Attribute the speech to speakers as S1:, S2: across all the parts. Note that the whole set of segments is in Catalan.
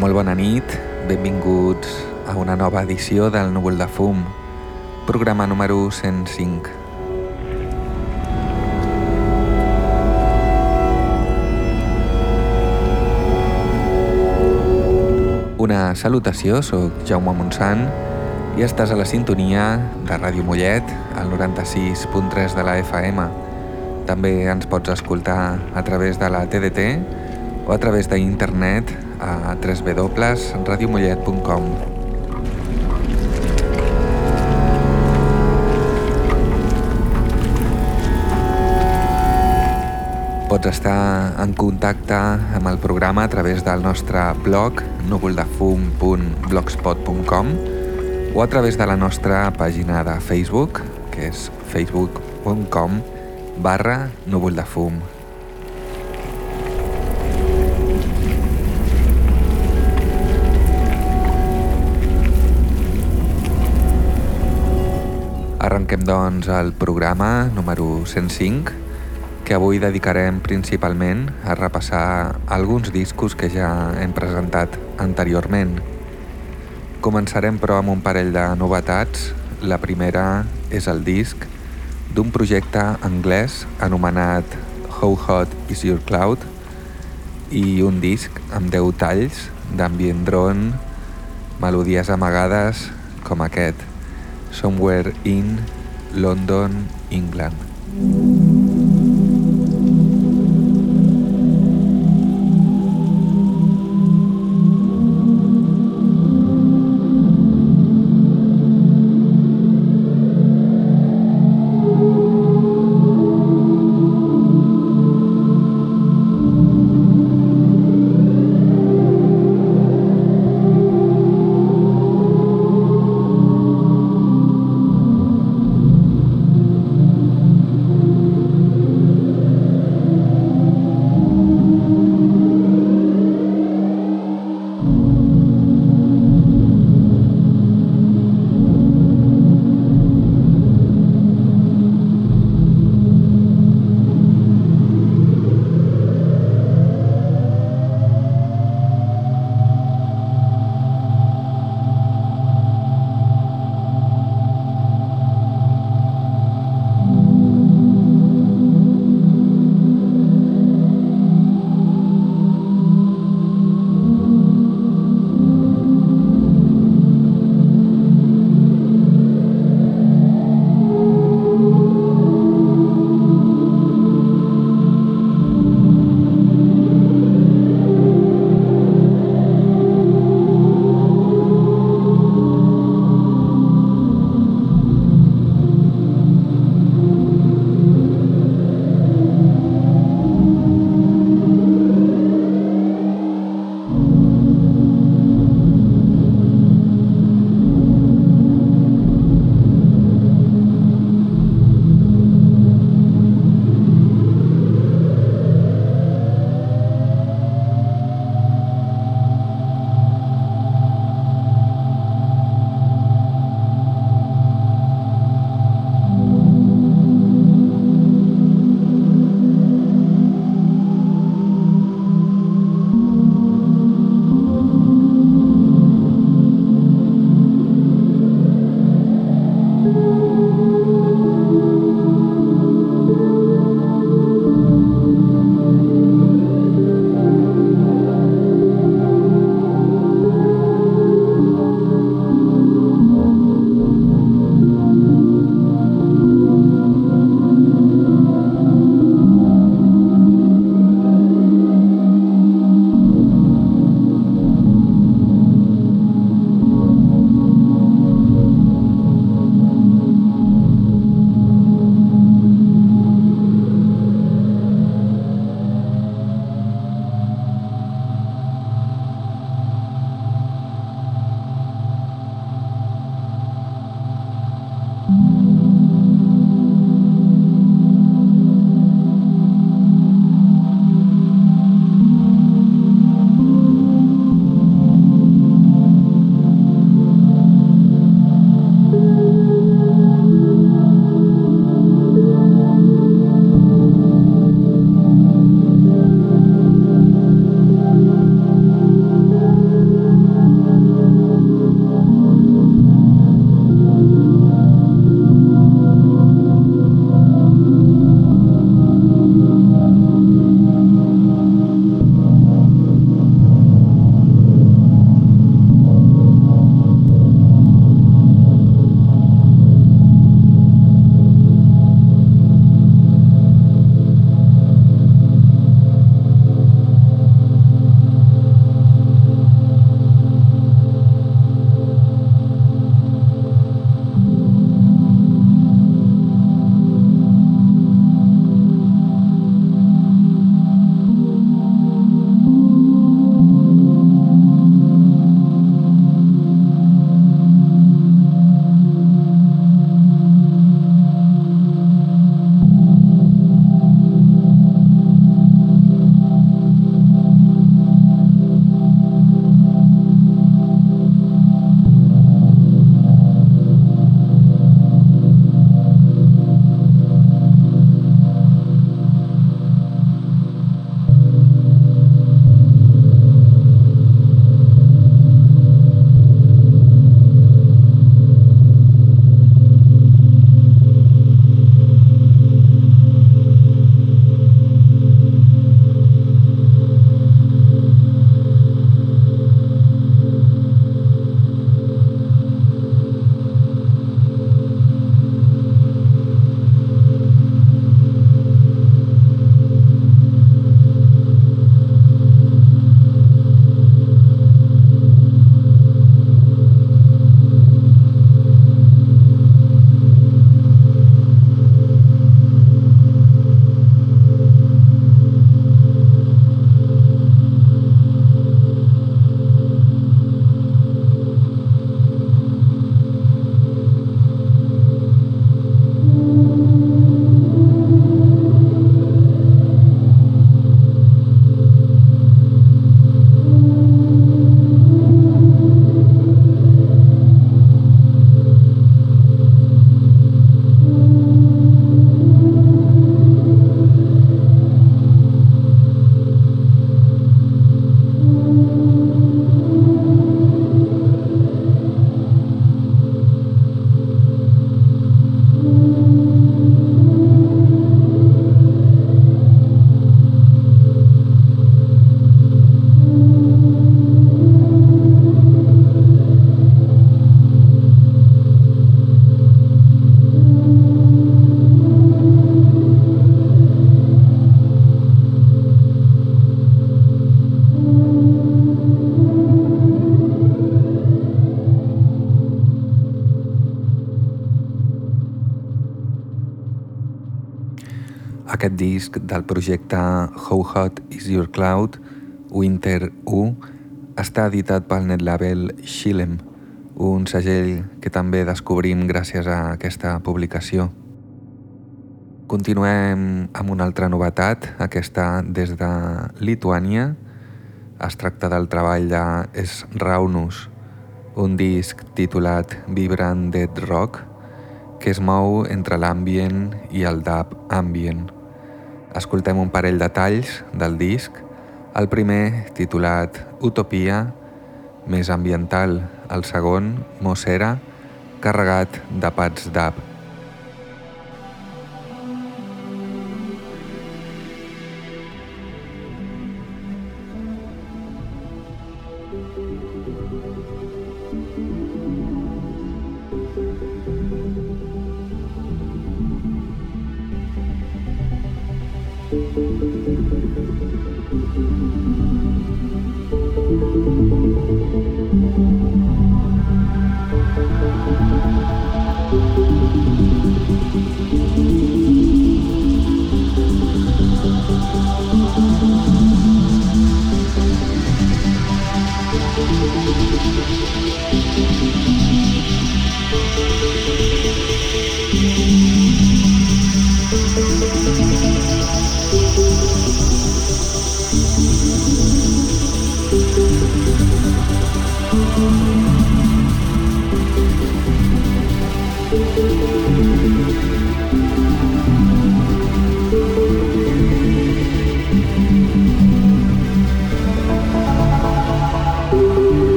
S1: molt bona nit. Benvinguts a una nova edició del Núvol de Fum, programa número 105. Una salutació, sóc Jaume Montsant i estàs a la sintonia de Ràdio Mollet, al 96.3 de la FM. També ens pots escoltar a través de la TDT o a través d'internet a www.radiomollet.com Pots estar en contacte amb el programa a través del nostre blog núvoldefum.blogspot.com o a través de la nostra pàgina de Facebook, que és facebook.com barra núvoldefum. Arrenquem doncs el programa número 105 que avui dedicarem principalment a repassar alguns discos que ja hem presentat anteriorment. Començarem però amb un parell de novetats. La primera és el disc d'un projecte anglès anomenat How Hot Is Your Cloud i un disc amb 10 talls d'ambient drone, melodies amagades com aquest. Somewhere in London, England. Disc del projecte How Hot Is Your Cloud, Winter 1, està editat pel netlabel Shilem, un segell que també descobrim gràcies a aquesta publicació. Continuem amb una altra novetat, aquesta des de Lituània. Es tracta del treball de Es Raunus, un disc titulat Vibrant Dead Rock, que es mou entre l'ambient i el dub ambient. Escoltem un parell de talls del disc, el primer titulat Utopia, més ambiental, el segon, Mossera, carregat de pats dub.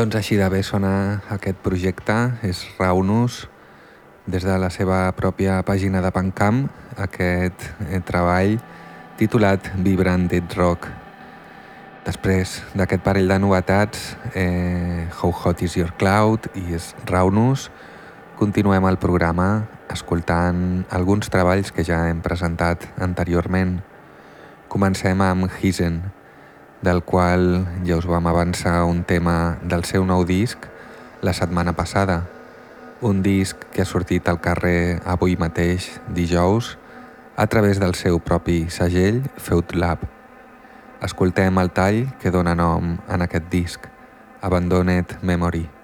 S1: Doncs així de bé sona aquest projecte, és Raunus, des de la seva pròpia pàgina de Pancamp, aquest eh, treball titulat Vibrant Rock. Després d'aquest parell de novetats, eh, How Hot Is Your Cloud i és Raunus, continuem el programa escoltant alguns treballs que ja hem presentat anteriorment. Comencem amb Hisen, del qual ja us vam avançar un tema del seu nou disc la setmana passada. Un disc que ha sortit al carrer avui mateix, dijous, a través del seu propi segell, Feud Lab. Escoltem el tall que dona nom en aquest disc, Abandoned Memory.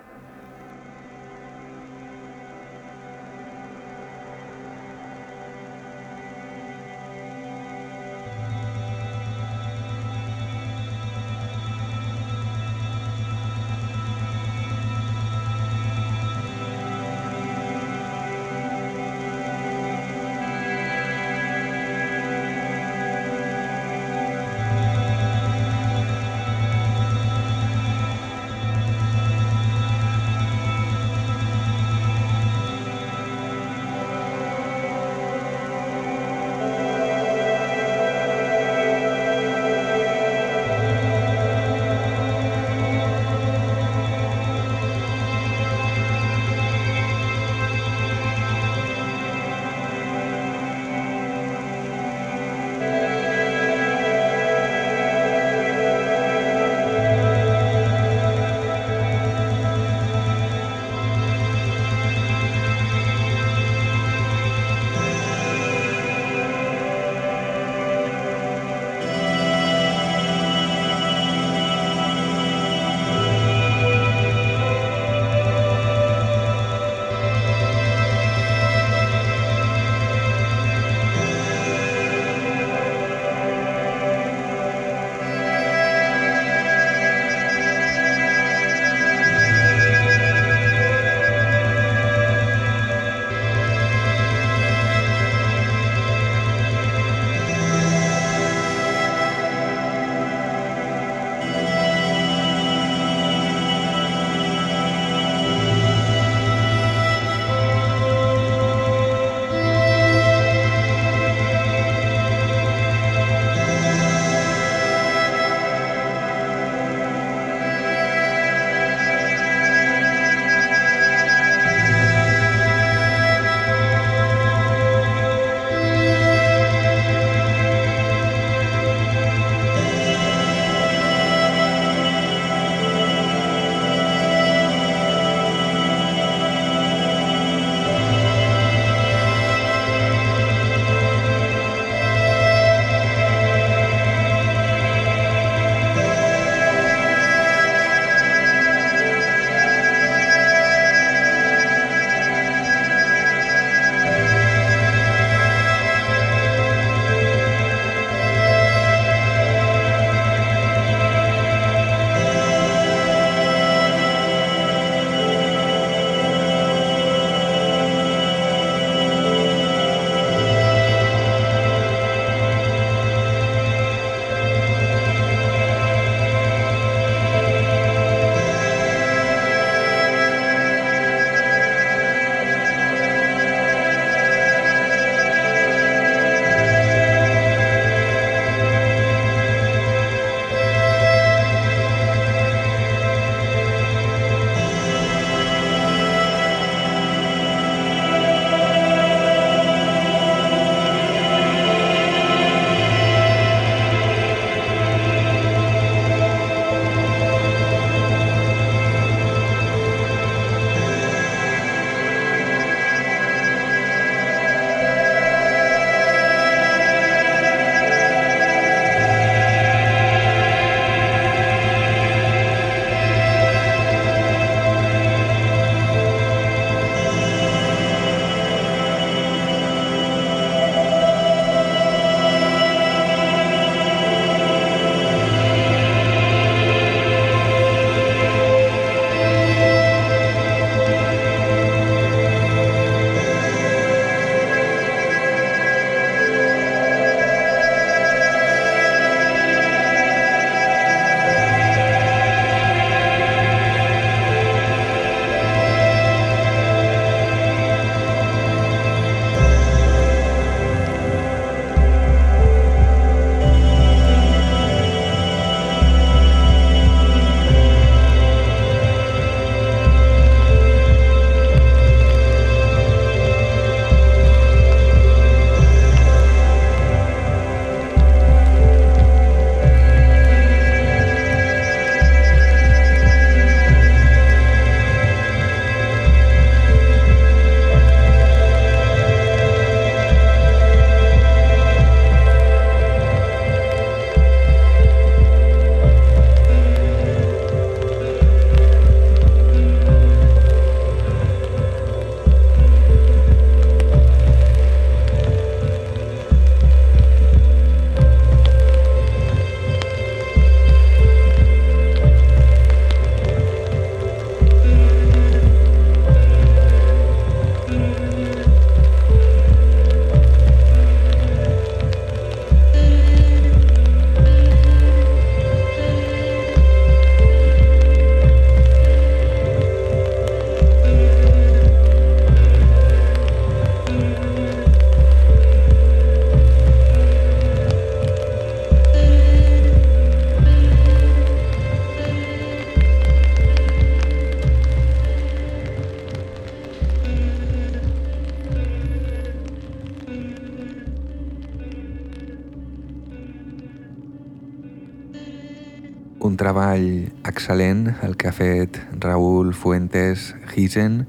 S1: Treball excel·lent el que ha fet Raúl Fuentes Hisen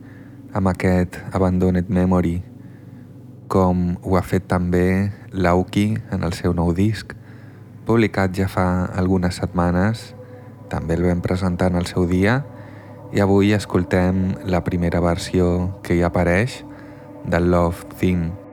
S1: amb aquest Abandoned Memory, com ho ha fet també l'Auki en el seu nou disc, publicat ja fa algunes setmanes, també el vam presentar en el seu dia, i avui escoltem la primera versió que hi apareix del Love Theme.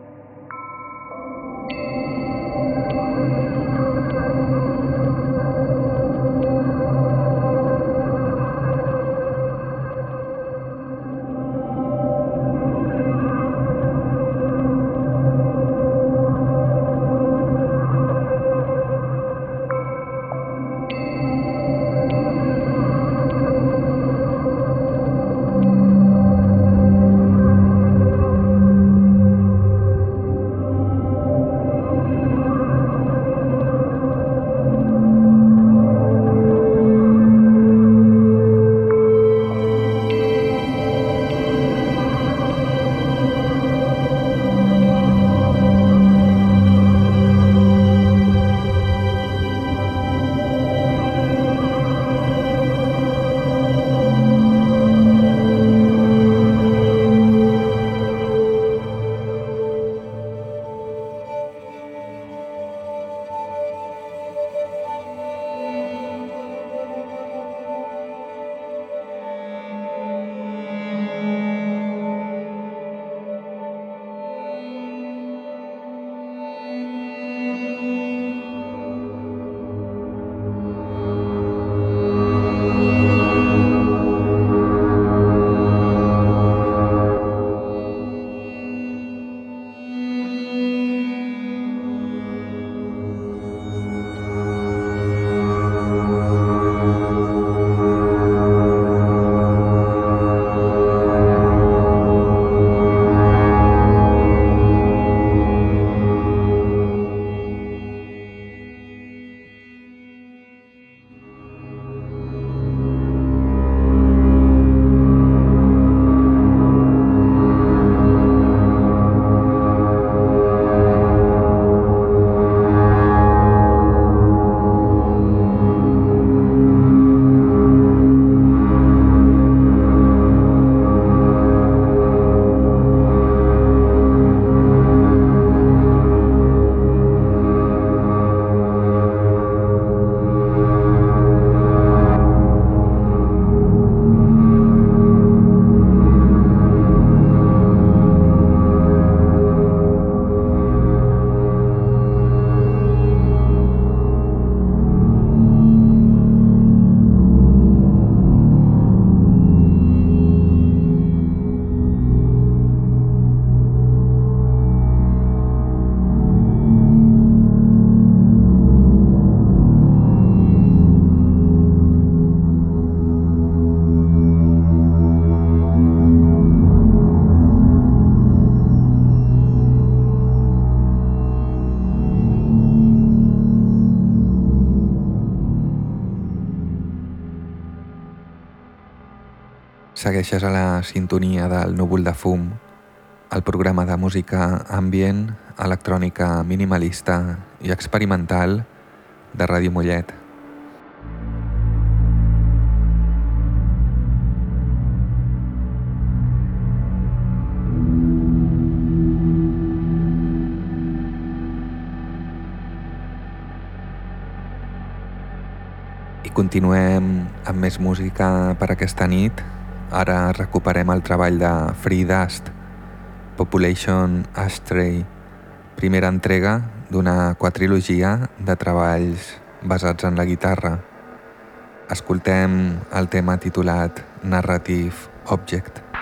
S1: Segueixes a la sintonia del núvol de fum, el programa de música ambient, electrònica minimalista i experimental de Ràdio Mollet. Continuem amb més música per aquesta nit Ara recuperem el treball de Free Dust, Population Astray, primera entrega d'una quatrilogia de treballs basats en la guitarra. Escoltem el tema titulat Narrative Object.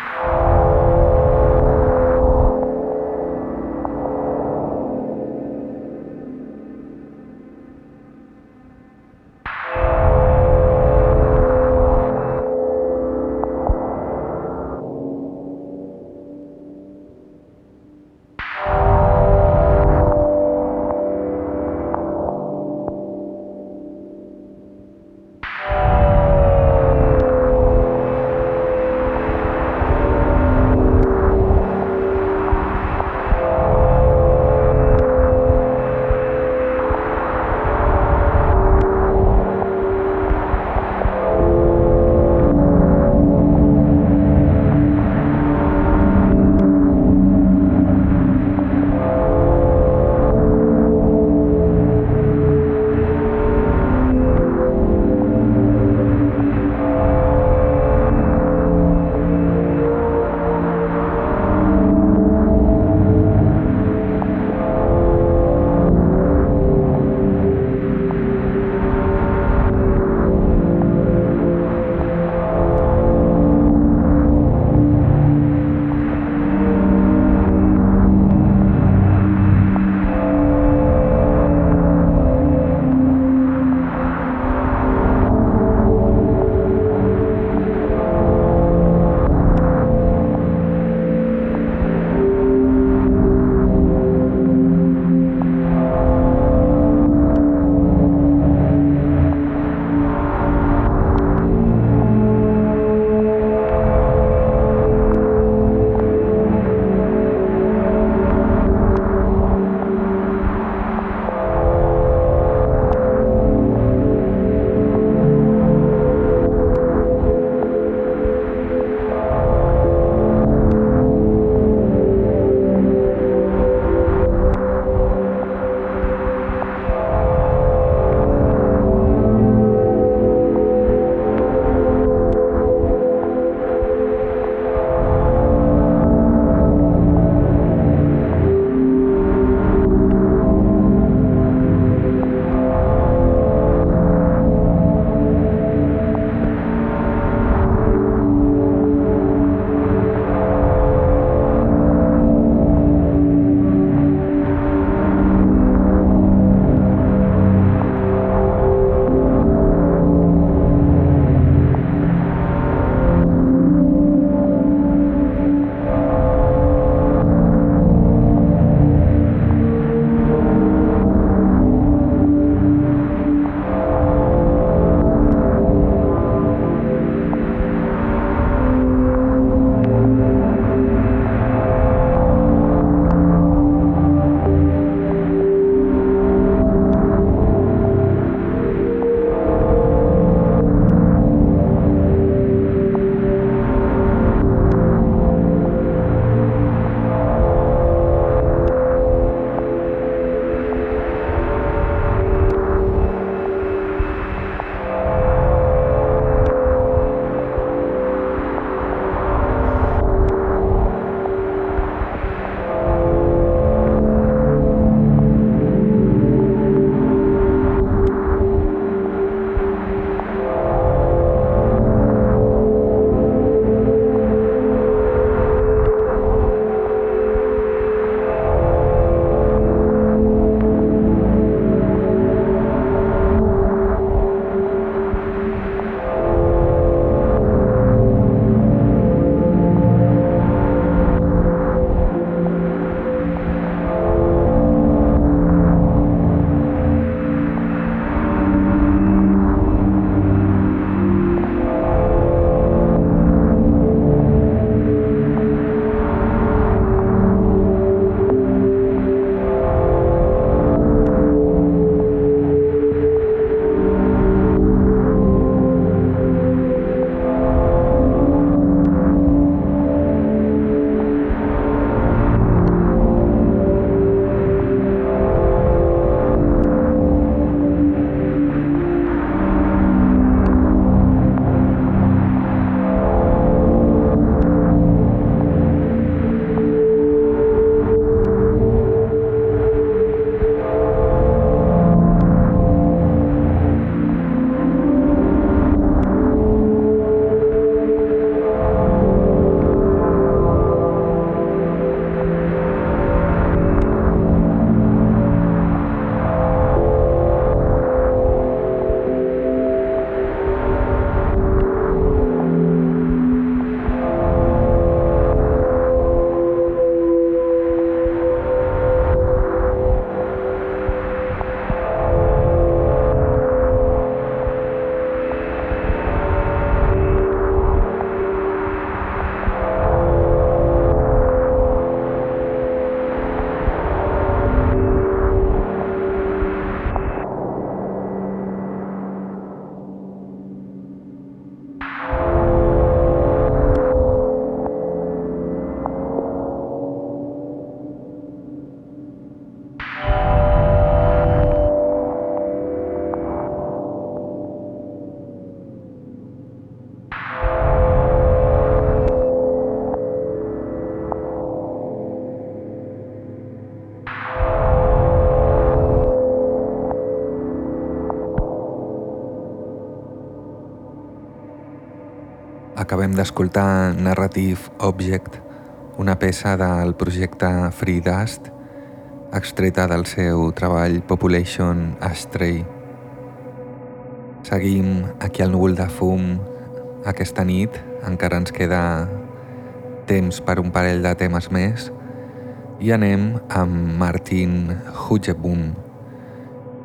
S1: Acabem d'escoltar Narrative Object, una peça del projecte Free Dust, extreta del seu treball Population Astray. Seguim aquí al núvol de fum aquesta nit, encara ens queda temps per un parell de temes més i anem amb Martin Hujebum,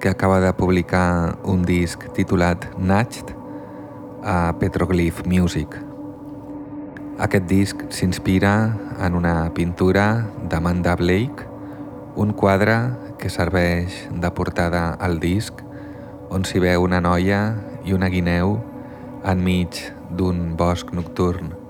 S1: que acaba de publicar un disc titulat Natched a Petroglyph Music. Aquest disc s'inspira en una pintura d'Amanda Blake, un quadre que serveix de portada al disc on s'hi veu una noia i una guineu enmig d'un bosc nocturn.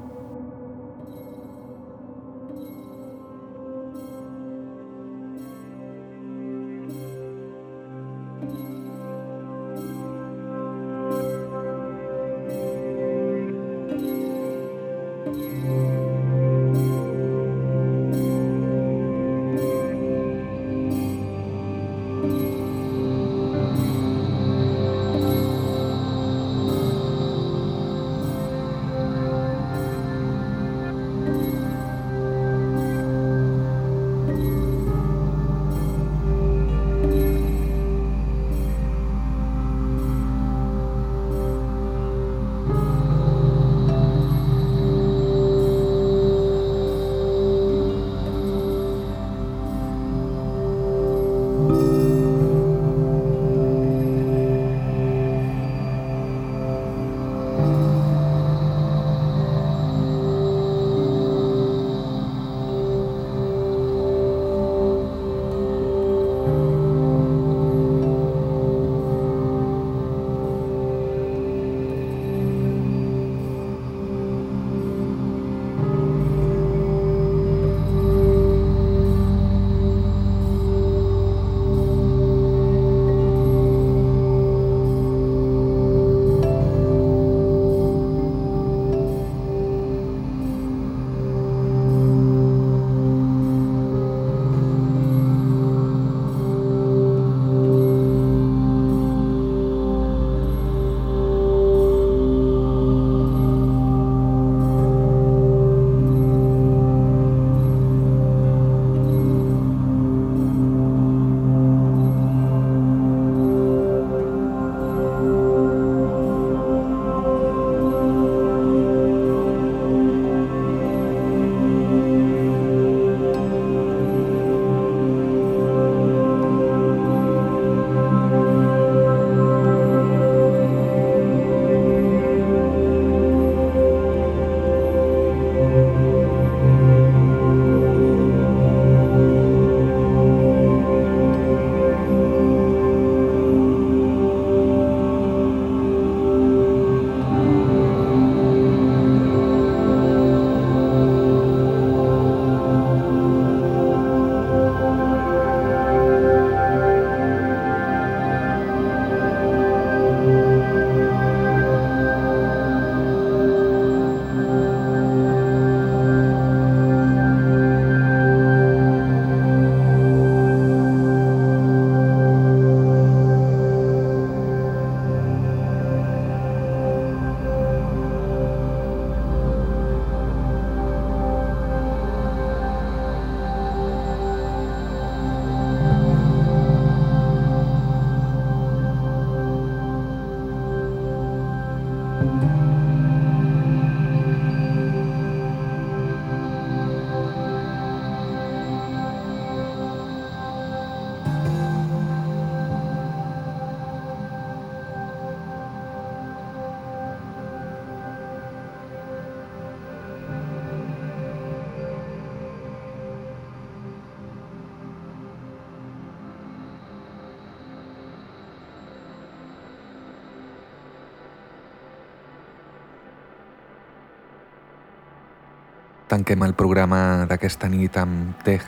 S1: Tanquem el programa d'aquesta nit amb Tech,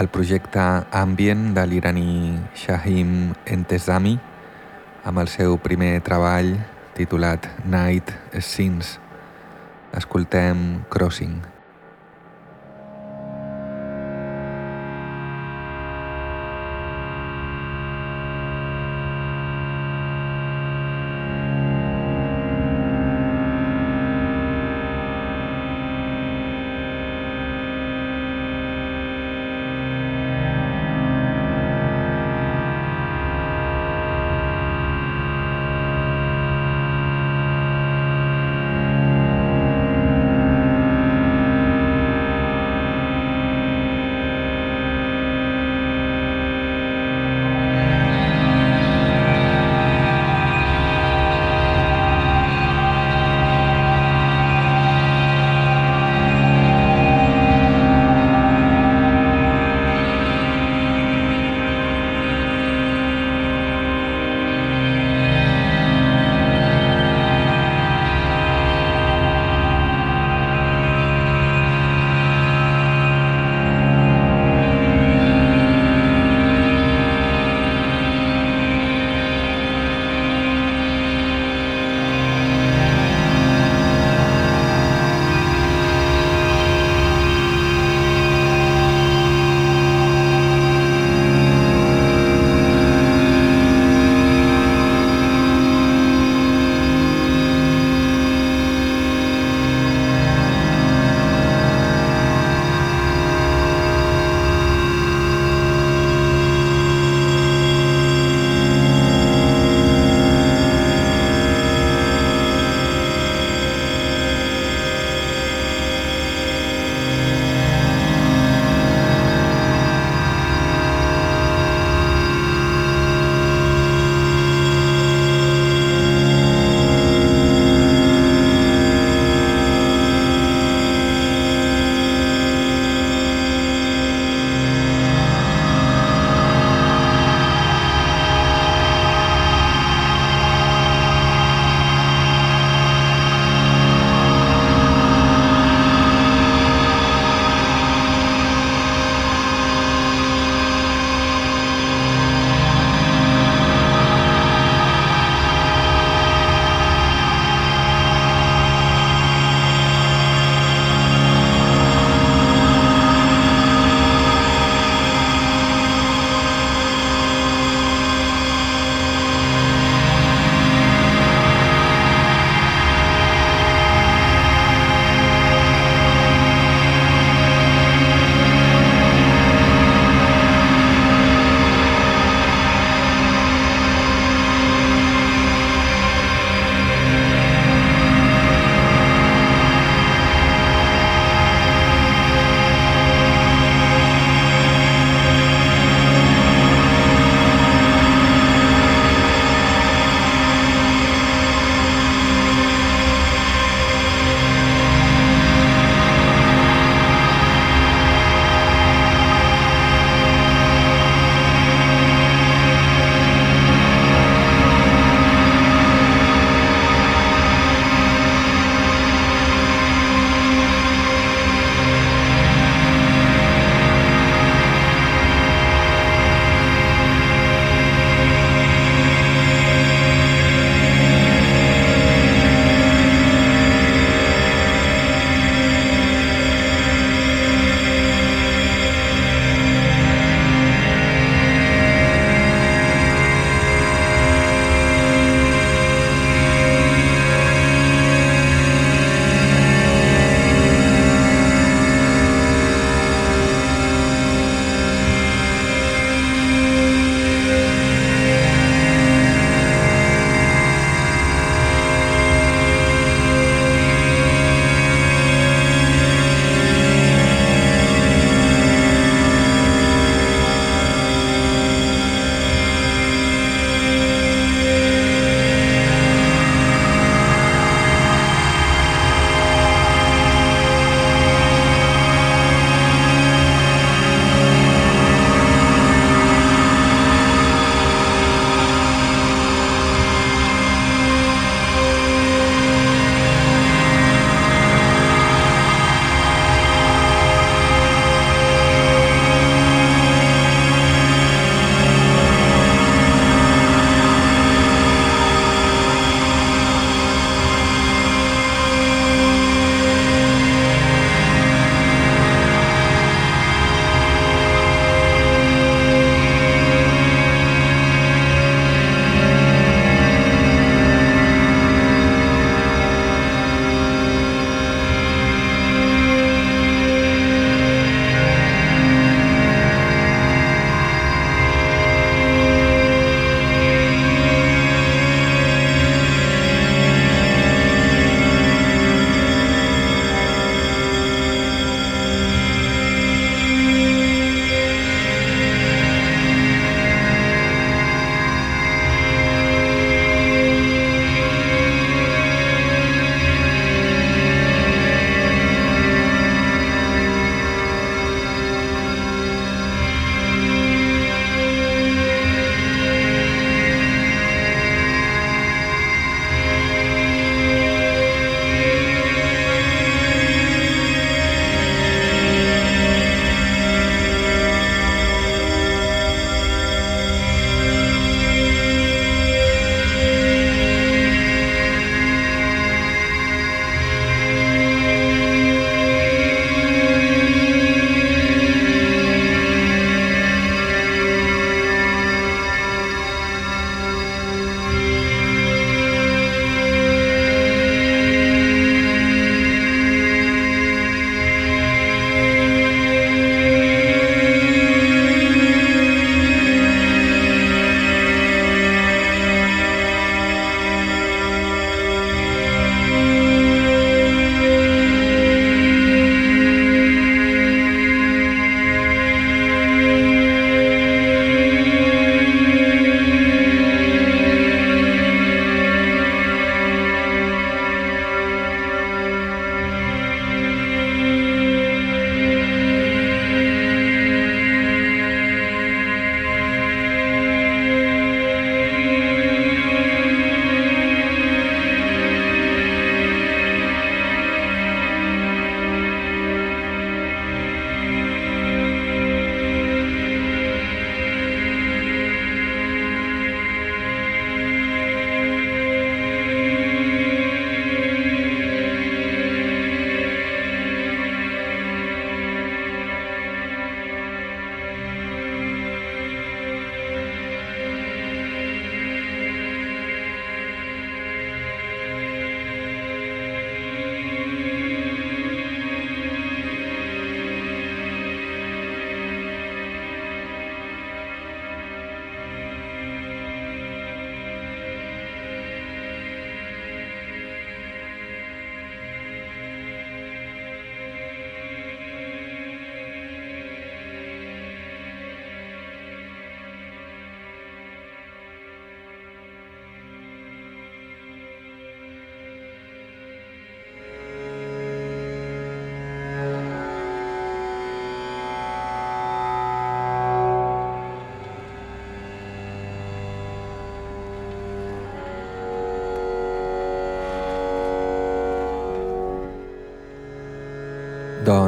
S1: el projecte Ambient de l'iraní Shahim Entezami, amb el seu primer treball titulat Night Scenes. Escoltem Crossing.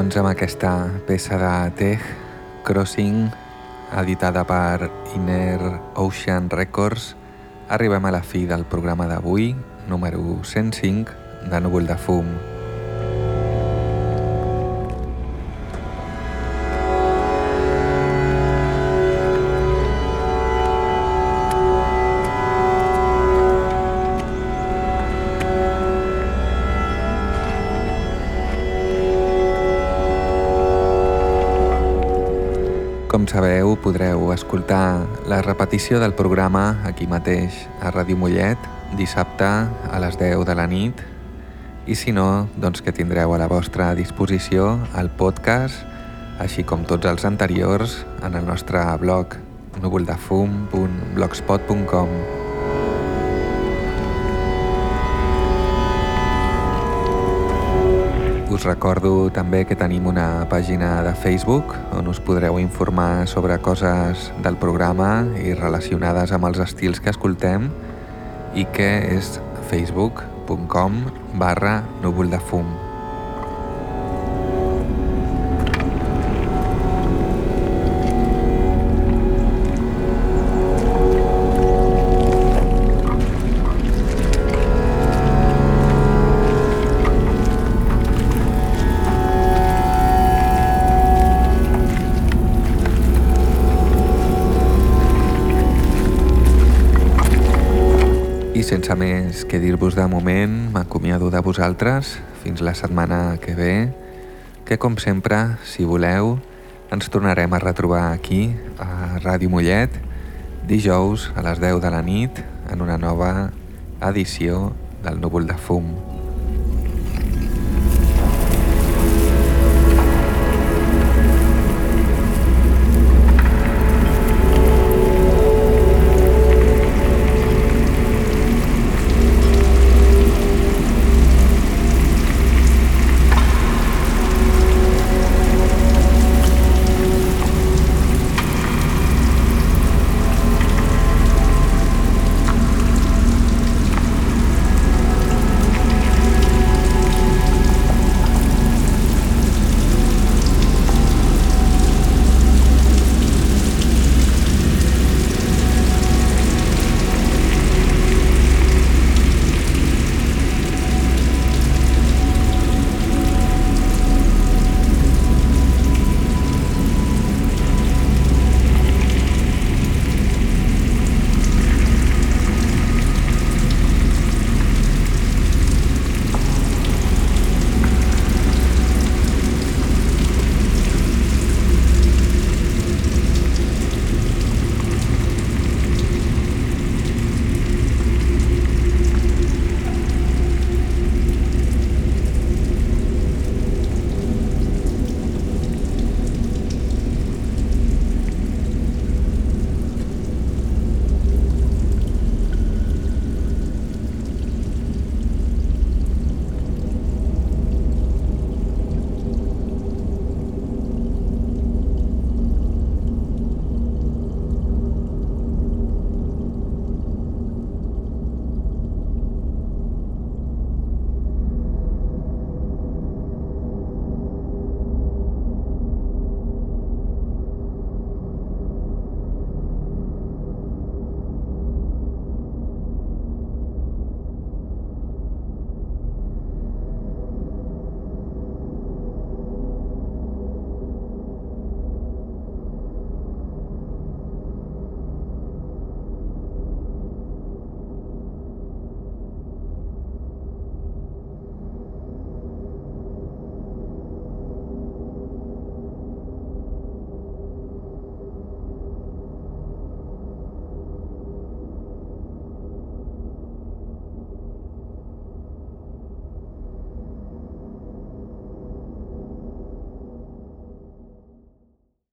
S1: Doncs amb aquesta peça de Tech Crossing editada per Inner Ocean Records arribem a la fi del programa d'avui, número 105 de Núvol de Fum. Com sabeu, podreu escoltar la repetició del programa aquí mateix a Ràdio Mollet dissabte a les 10 de la nit. I si no, doncs que tindreu a la vostra disposició el podcast així com tots els anteriors en el nostre blog núvoldefum.blogspot.com Us recordo també que tenim una pàgina de Facebook on us podreu informar sobre coses del programa i relacionades amb els estils que escoltem i que és facebook.com barra núvol de fum. Sense més que dir-vos de moment, m'acomiado de vosaltres fins la setmana que ve, que com sempre, si voleu, ens tornarem a retrobar aquí, a Ràdio Mollet, dijous a les 10 de la nit, en una nova edició del Núvol de Fum.